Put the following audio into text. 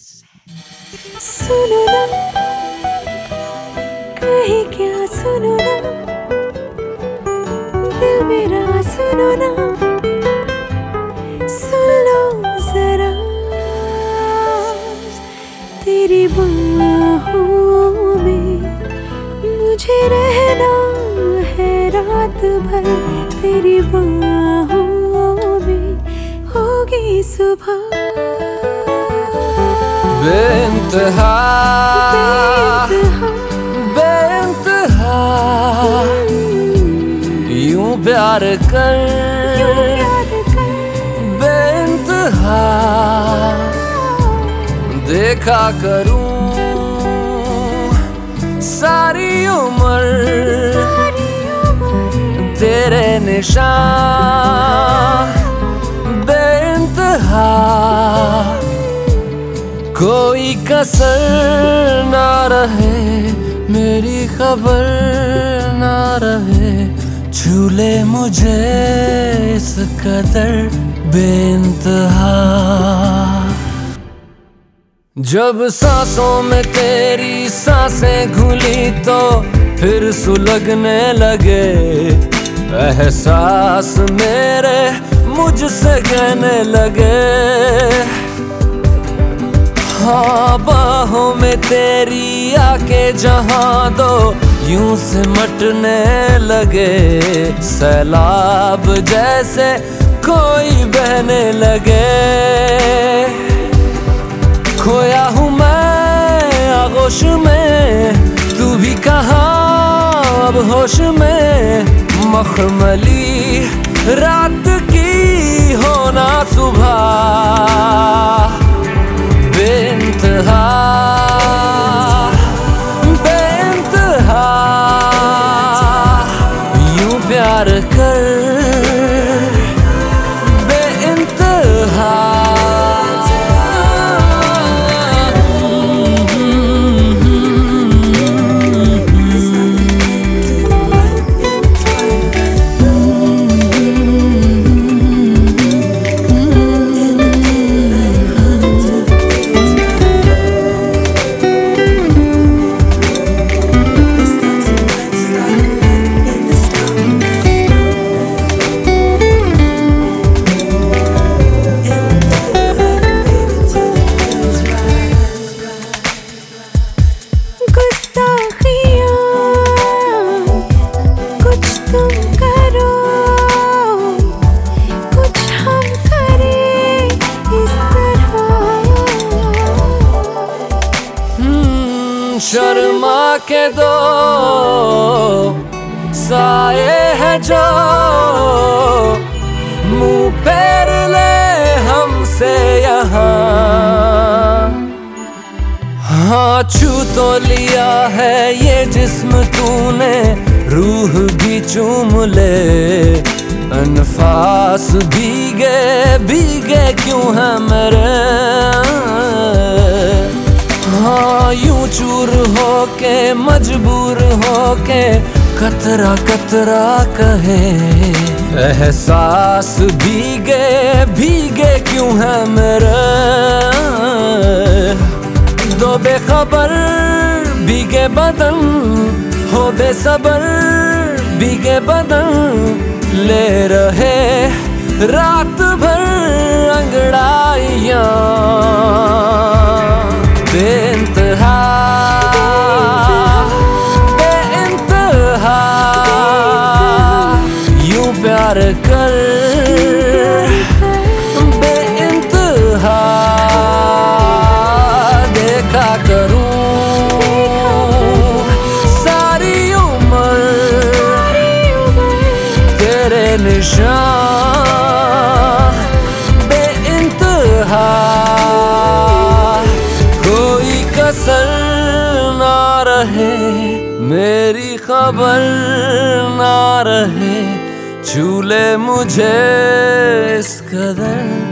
सुनो ना। कहीं क्या सुनो ना। दिल मेरा सुनो ना। सुन लो जरा। तेरी बाहों में मुझे रहना है रात भर। तेरी बाहों में होगी सुबह। बेइंतहा बेइंतहा यूँ प्यार कर बेइंतहा देखा करूँ सारी उम्र तेरे निशान बेइंतहा कोई कसर ना रहे, मेरी खबर ना रहे। झूले मुझे इस कदर बेइंतहा। जब सांसों में तेरी साँसें घुली तो फिर सुलगने लगे। एहसास मेरे मुझसे कहने लगे। हाँ बाहों में तेरी आके जहाँ दो यूँ से मटने लगे। सैलाब जैसे कोई बहने लगे। खोया हूँ मैं आगोश में, तू भी कहा? अब होश में मखमली रात की होना सुबह। यूँ प्यार कर शर्मा के दो साए है जो मुँह पैर ले हमसे यहाँ। हाँ छू तो लिया है ये जिस्म तूने, रूह भी चूम ले, अनफास भीगे भीगे क्यों है मेरे? हाँ यूँ चूर मजबूर हो के कतरा कतरा कहे, एहसास भीगे भीगे क्यों है मेरे? दो बेखबर, भीगे बदन, हो बेसबर, भीगे बदन ले रहे रात भर। देखा करूँ। सारी उम्र तेरे निशान बेइंतहा। कोई कसर ना रहे, मेरी खबर ना रहे झूले मुझे इस कदर।